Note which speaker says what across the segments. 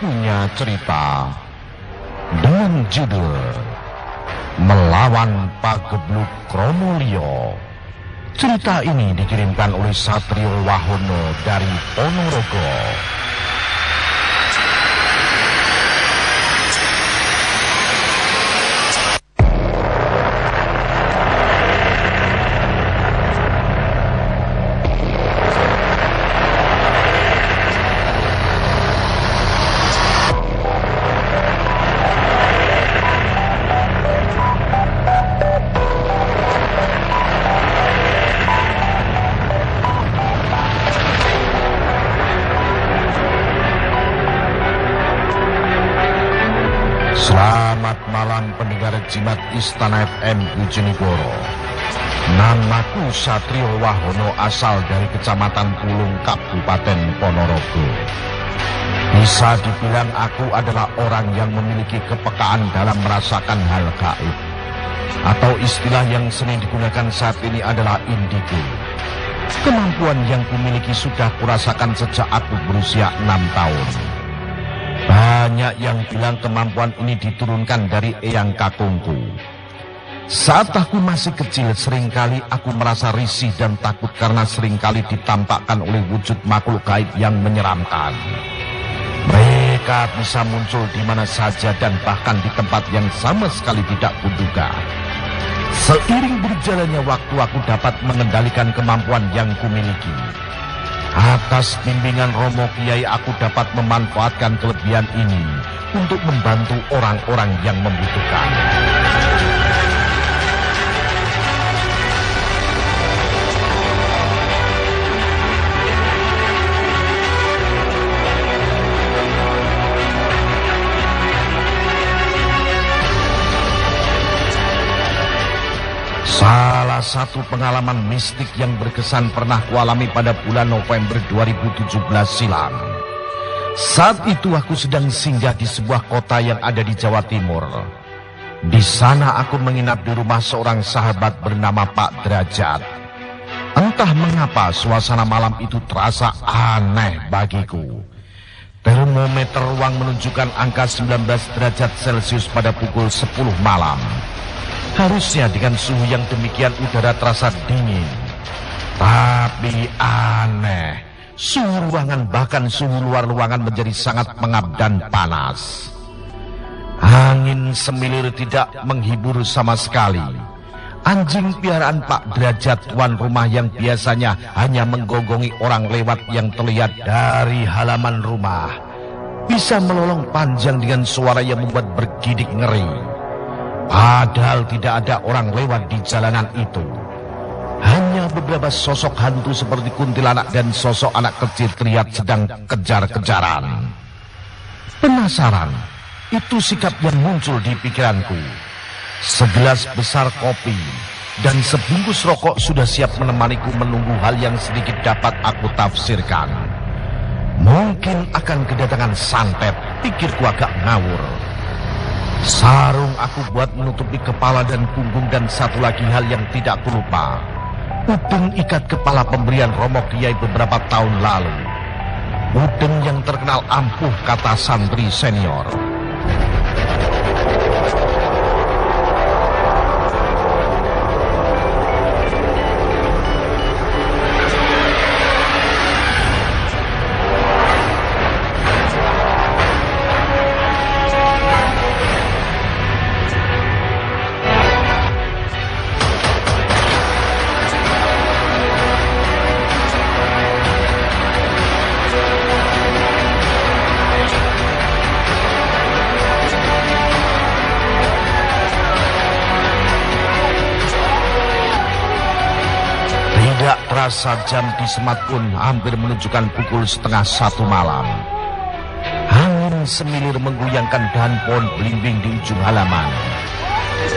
Speaker 1: Punya cerita dengan judul Melawan Pagebluk Kromolio. Cerita ini dikirimkan oleh Satrio Wahono dari Ponorogo. Selamat malam pendengar Jimat Istana FM Bojonegoro. Namaku Satrio Wahono asal dari Kecamatan Pulung Kabupaten Ponorogo. Bisa dibilang aku adalah orang yang memiliki kepekaan dalam merasakan hal gaib. Atau istilah yang sering digunakan saat ini adalah indigo. Kemampuan yang kumiliki sudah kurasakan sejak aku berusia enam tahun. Banyak yang bilang kemampuan ini diturunkan dari eyang kakungku. Saat aku masih kecil, sering kali aku merasa risih dan takut karena sering kali ditampakkan oleh wujud makhluk gaib yang menyeramkan. Mereka bisa muncul di mana saja dan bahkan di tempat yang sama sekali tidak kuduga. Seiring berjalannya waktu aku dapat mengendalikan kemampuan yang kumiliki. Atas bimbingan Romo Kiai aku dapat memanfaatkan kelebihan ini untuk membantu orang-orang yang membutuhkan. Satu pengalaman mistik yang berkesan pernah kualami pada bulan November 2017 silam. Saat itu aku sedang singgah di sebuah kota yang ada di Jawa Timur. Di sana aku menginap di rumah seorang sahabat bernama Pak Derajat. Entah mengapa suasana malam itu terasa aneh bagiku. Termometer ruang menunjukkan angka 19 derajat Celcius pada pukul 10 malam. Harusnya dengan suhu yang demikian udara terasa dingin. Tapi aneh, suhu ruangan bahkan suhu luar ruangan menjadi sangat pengap dan panas. Angin semilir tidak menghibur sama sekali. Anjing piaraan Pak Derajat tuan rumah yang biasanya hanya menggongongi orang lewat yang terlihat dari halaman rumah. Bisa melolong panjang dengan suara yang membuat bergidik ngeri. Padahal tidak ada orang lewat di jalanan itu. Hanya beberapa sosok hantu seperti kuntilanak dan sosok anak kecil terlihat sedang kejar-kejaran. Penasaran, itu sikap yang muncul di pikiranku. Segelas besar kopi dan sebungkus rokok sudah siap menemaniku menunggu hal yang sedikit dapat aku tafsirkan. Mungkin akan kedatangan santet, pikirku agak ngawur. Sarung aku buat menutupi kepala dan punggung dan satu lagi hal yang tidak lupa. Udeng ikat kepala pemberian Romo Kiai beberapa tahun lalu. Udeng yang terkenal ampuh kata santri senior. Terasa jam di Semat pun hampir menunjukkan pukul setengah satu malam. Angin semilir menggoyangkan dahan pohon belimbing di ujung halaman.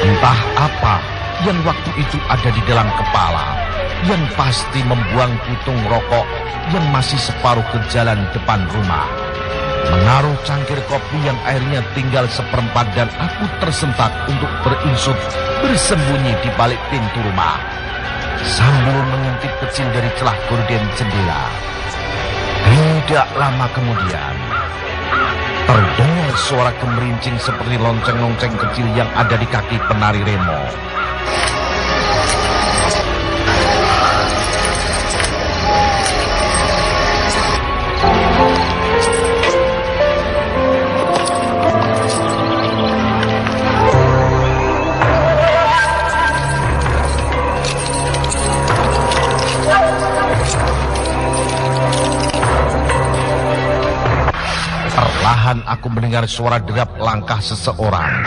Speaker 1: Entah apa yang waktu itu ada di dalam kepala, yang pasti membuang putung rokok yang masih separuh ke jalan depan rumah. Menaruh cangkir kopi yang airnya tinggal seperempat dan aku tersentak untuk berinsut bersembunyi di balik pintu rumah sambil mengintip kecil dari celah gorden jendela. Tidak lama kemudian, Terdengar suara kemerincing seperti lonceng-lonceng kecil yang ada di kaki penari remo. Perlahan aku mendengar suara derap langkah seseorang.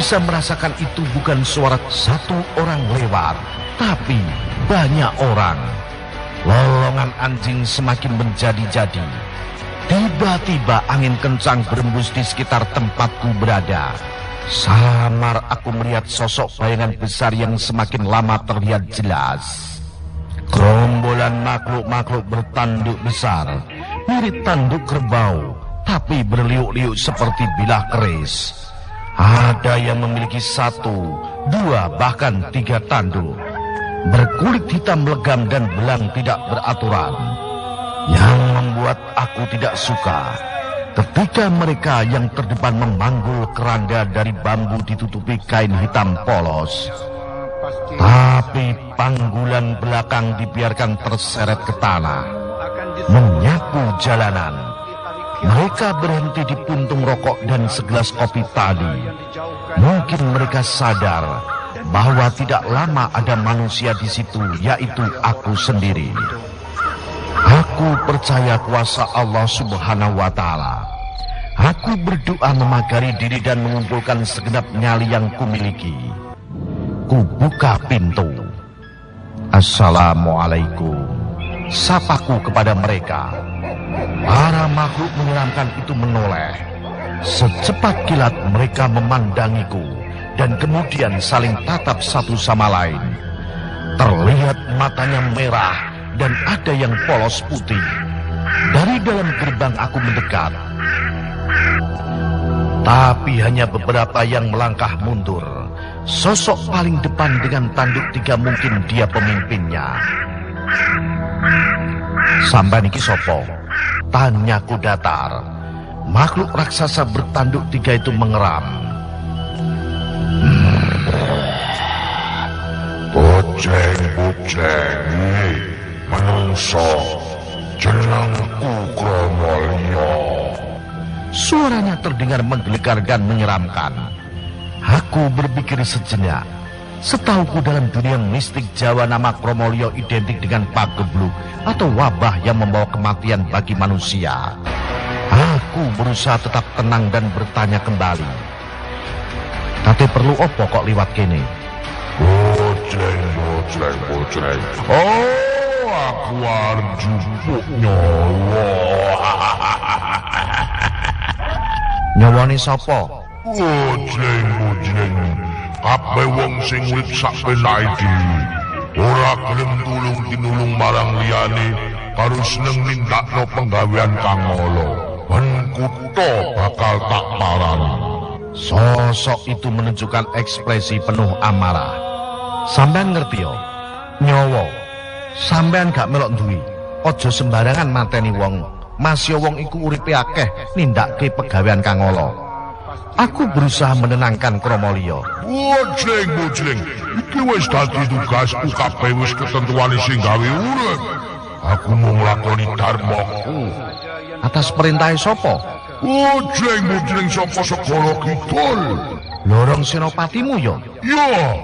Speaker 1: Bisa merasakan itu bukan suara satu orang lewat, tapi banyak orang. Lolongan anjing semakin menjadi-jadi. Tiba-tiba angin kencang berembus di sekitar tempatku berada. Samar aku melihat sosok bayangan besar yang semakin lama terlihat jelas. Gerombolan makhluk-makhluk bertanduk besar, mirip tanduk kerbau, tapi berliuk-liuk seperti bilah keris. Ada yang memiliki satu, dua, bahkan tiga tanduk. Berkulit hitam legam dan belang tidak beraturan. Yang membuat aku tidak suka ketika mereka yang terdepan memanggul kerangga dari bambu ditutupi kain hitam polos. Tapi panggulan belakang dibiarkan terseret ke tanah, menyapu jalanan. Mereka berhenti di puntung rokok dan segelas kopi tadi. Mungkin mereka sadar bahwa tidak lama ada manusia di situ, yaitu aku sendiri. Aku percaya kuasa Allah Subhanahu wa Ta'ala. Aku berdoa memagari diri dan mengumpulkan segenap nyali yang kumiliki. Kubuka pintu. Assalamualaikum. Sapaku kepada mereka. Para makhluk menyeramkan itu menoleh. Secepat kilat mereka memandangiku dan kemudian saling tatap satu sama lain. Terlihat matanya merah dan ada yang polos putih. Dari dalam gerbang aku mendekat. Tapi hanya beberapa yang melangkah mundur. Sosok paling depan dengan tanduk tiga mungkin dia pemimpinnya. Sampai niki sopo? Tanyaku datar. Makhluk raksasa bertanduk tiga itu mengeram.
Speaker 2: Boceng-boceng menungso jenengku Kromolyo.
Speaker 1: Suaranya terdengar menggelegar dan menyeramkan. Aku berpikir sejenak. Setauku dalam dunia mistik Jawa nama Kromolyo identik dengan pagebluk atau wabah yang membawa kematian bagi manusia. Aku berusaha tetap tenang dan bertanya kembali. Tapi perlu opo kok liwat kene?
Speaker 2: Boceng, boceng, boceng. Oh, aku arep jupuk nyawa.
Speaker 1: Nyawane sapa?
Speaker 2: Boceng, boceng. Kabeh wong sing urip sak penake dhewe. Ora gelem tulung tinulung marang liyane karo seneng nindakno penggawean kang. Ben kutha bakal tak parani.
Speaker 1: Sosok itu menunjukkan ekspresi penuh amarah. Sampean ngerti yo? Nyawa. Sampean gak melok duwi. Aja sembarangan mateni wong. Masya wong iku uripe akeh nindakke pegawean kang ala. Aku berusaha menenangkan Kromolio.
Speaker 2: Boceng, boceng. Iki wis dadi tugasku kabeh wis ketentuane sing gawe urip. Aku mau nglakoni dharmaku.
Speaker 1: Atas perintah sapa?
Speaker 2: Boceng, boceng sapa segala kidul.
Speaker 1: Lorong senopatimu yo.
Speaker 2: Ya,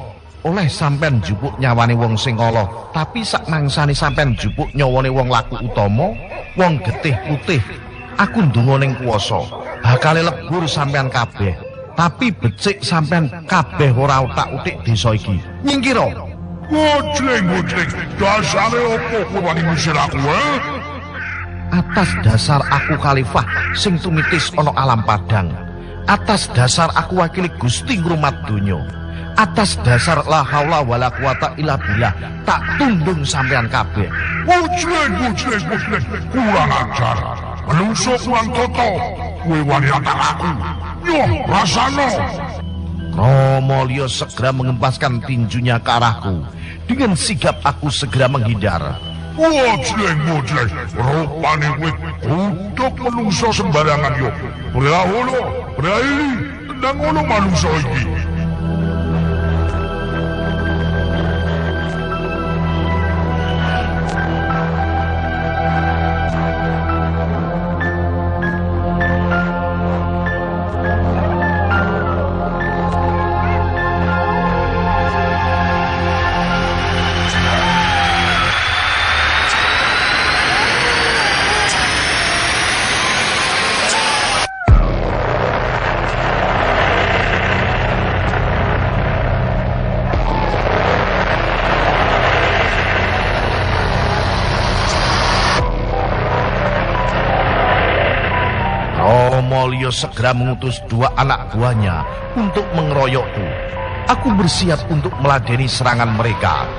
Speaker 1: Oleh sampean jupuk nyawane wong sing ala, tapi sak mangsane sampean jupuk nyawane wong laku utama, wong getih putih. Aku ndonga ning kuwasa, bakal lebur sampean kabeh. tapi becik sampean kabeh ora utak-utik desa iki. Nyingkira.
Speaker 2: Gojleng, gojleng. Dasare opo kowe ngusir aku, eh?
Speaker 1: Atas dasar aku khalifah sing tumitis ana alam padang. Atas dasar aku wakili Gusti ngrumat donya. Atas dasar la haula wala quwata illa billah tak tundung sampean kabeh.
Speaker 2: Gojleng, gojleng, gojleng. Kurang ajar. Menungso kurang toto. Kowe wani antara aku. Nyoh, rasano.
Speaker 1: Romolio segera mengempaskan tinjunya ke arahku. Dengan sigap aku segera menghindar.
Speaker 2: Gojleng, gojleng. Rupane kowe kutuk menungso sembarangan yo. Berlahono, berlaili. Tendang ngono manungso iki.
Speaker 1: Romolio segera mengutus dua anak buahnya untuk mengeroyokku. Aku bersiap untuk meladeni serangan mereka.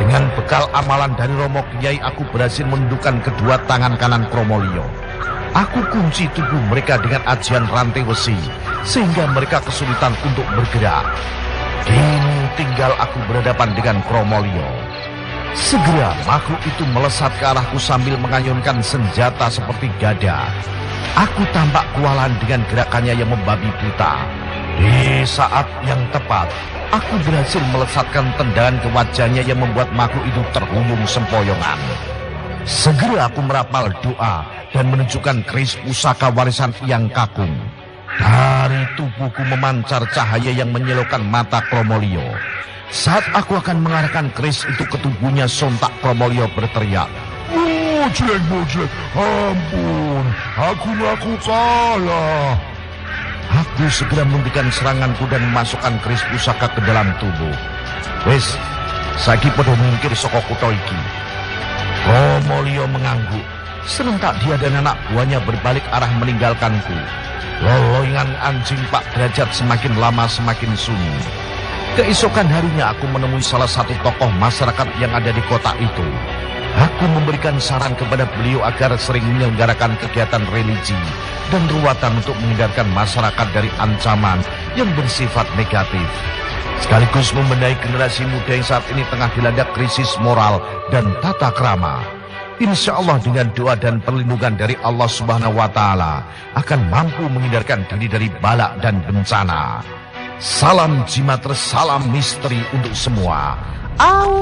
Speaker 1: Dengan bekal amalan dari Romo Kiai, aku berhasil menundukkan kedua tangan kanan Kromolio. Aku kunci tubuh mereka dengan ajian rantai besi, sehingga mereka kesulitan untuk bergerak. Kini tinggal aku berhadapan dengan Kromolio. Segera makhluk itu melesat ke arahku sambil mengayunkan senjata seperti gada. Aku tampak kualan dengan gerakannya yang membabi buta. Di saat yang tepat, aku berhasil melesatkan tendangan ke wajahnya yang membuat makhluk itu terhuyung sempoyongan. Segera aku merapal doa dan menunjukkan keris pusaka warisan yang kakung. Dari tubuhku memancar cahaya yang menyilaukan mata Kromolio. Saat aku akan mengarahkan keris itu ke tubuhnya, sontak Kromolio berteriak.
Speaker 2: Gojleng, gojleng. Ampun, aku ngaku kalah.
Speaker 1: Aku segera menghentikan seranganku dan memasukkan keris pusaka ke dalam tubuh. Wes, saiki podo mungkir saka kutha iki. Romolio mengangguk. Serentak dia dan anak buahnya berbalik arah meninggalkanku. Loloingan anjing Pak Derajat semakin lama semakin sunyi. Keesokan harinya aku menemui salah satu tokoh masyarakat yang ada di kota itu. Aku memberikan saran kepada beliau agar sering menyelenggarakan kegiatan religi dan ruatan untuk menghindarkan masyarakat dari ancaman yang bersifat negatif. Sekaligus membenahi generasi muda yang saat ini tengah dilanda krisis moral dan tata krama. Insya Allah dengan doa dan perlindungan dari Allah Subhanahu wa Ta'ala akan mampu menghindarkan diri dari balak dan bencana. Salam jimat, salam misteri untuk semua. Au!